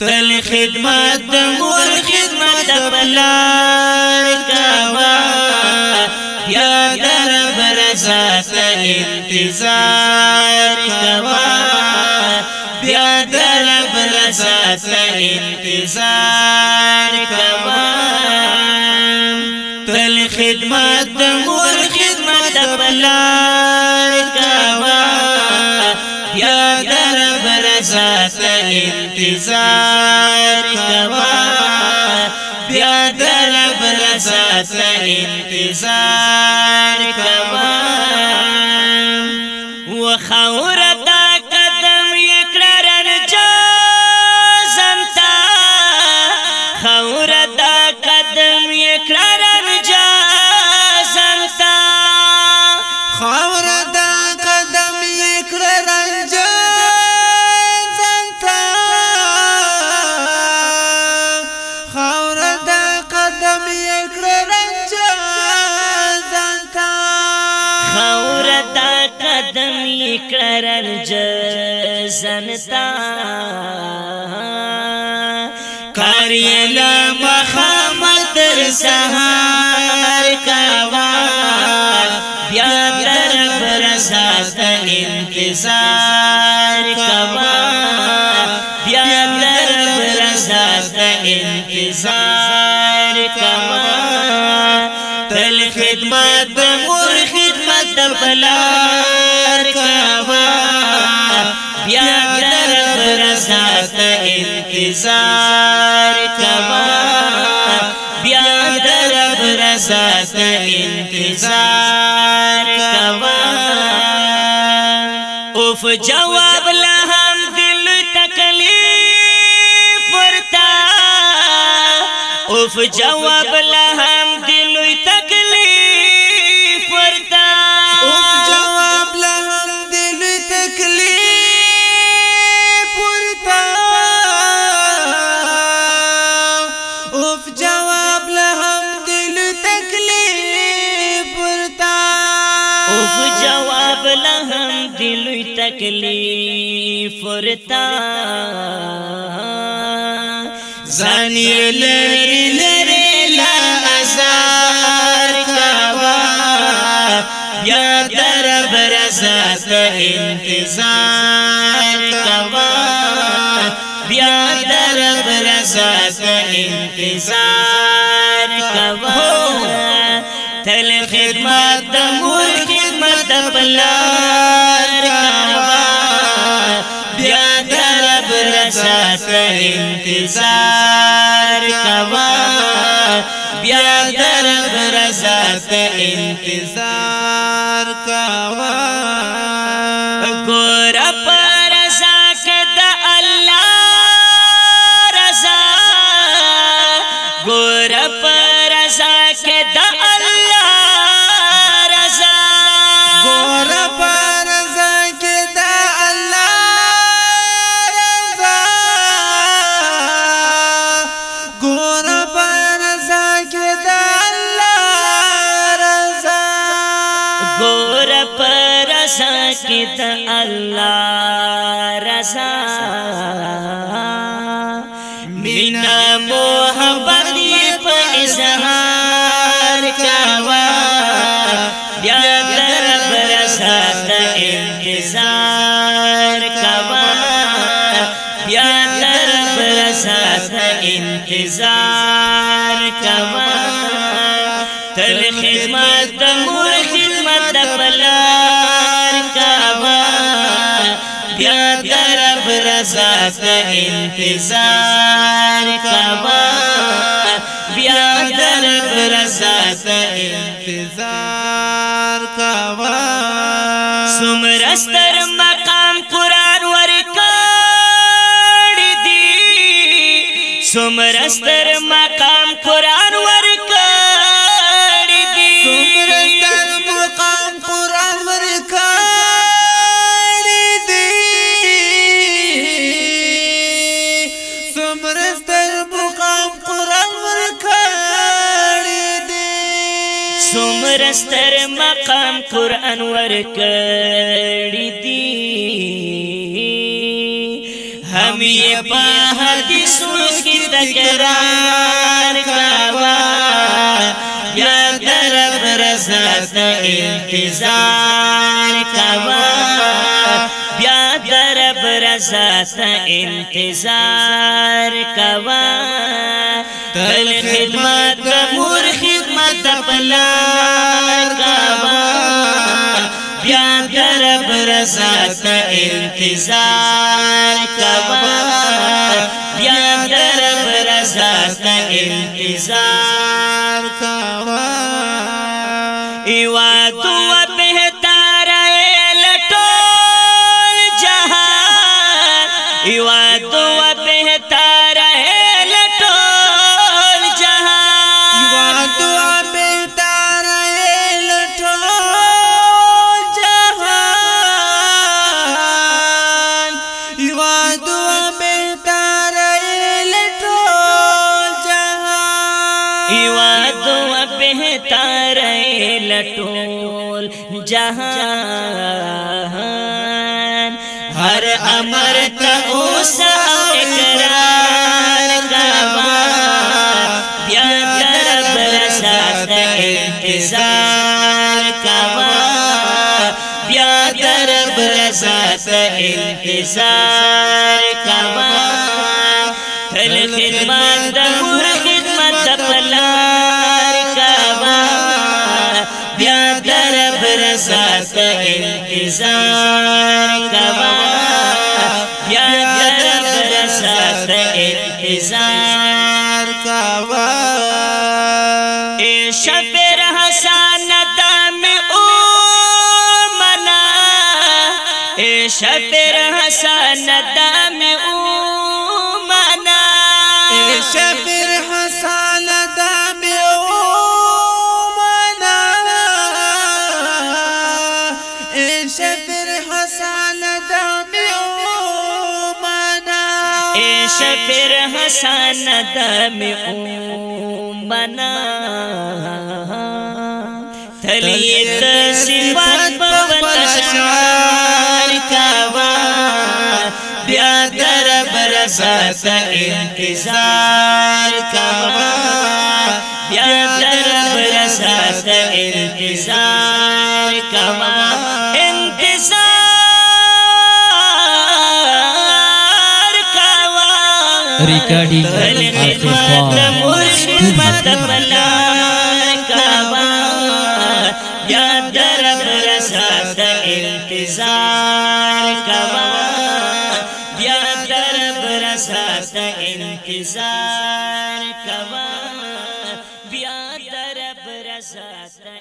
تل خدمت د مور خدمت د پلار کوا یا در برزات انتظار کوا بیا در برزات انتظار کوا تل خدمت د مور خدمت د پلار کوا یا در برزات انتظار انتظار کوا بیا در انتظار کوا و خورا رنج زنتا کاریلا مخامت سهار کوا بیا در برسات انتظار کوا بیا در برسات انتظار په جواب لا هم دل تکلیف ورتا او په جواب لا هم دل تکلیف تکلیف ورتا ځان لری لری لا ازار کوا یا در برزات انتظار کوا بیا در برزات انتظار کوا تل خدمت د مور خدمت د سر انتظار کوا بیا در رضا ته انتظار کوا ګور پر سکت الله رضا مینا محبت په اظهار کاوا بیا در برسات انتظار کاوا بیا در برسات انتظار کاوا تر خدمت مور رضا ته انتظار کوا بیا در رضا ته انتظار کوا سمرستر مقام قران ورکړ دی سمرستر مقام مقام قران ورکړی دی هم یې په حدیث کې تکرار کاوه یا درب رضات انتظار کاوه بیا درب رضات انتظار کاوه تل خدمت د مور خدمت د پلان سات انتظار کوا بیا در برزات انتظار کوا ایوا تو بهتر لټول جهان ایوا تو جان هر امر تا اوس اقرار کوا بیا در سات انتظار کوا بیا در سات انتظار کوا تل خدمت د انتظار کوا بیا در سات انتظار کوا اے شب رہا سانتا میں او منا اے شب رہا سانتا میں او منا اے شب شفیر حسن دم امنا تلیت صفت پوت شعار کوا بیا در برسات انتظار کوا بیا در برسات انتظار ریکارډینګ انتظار کوا بیا درب رسات انتظار کوا بیا درب رسات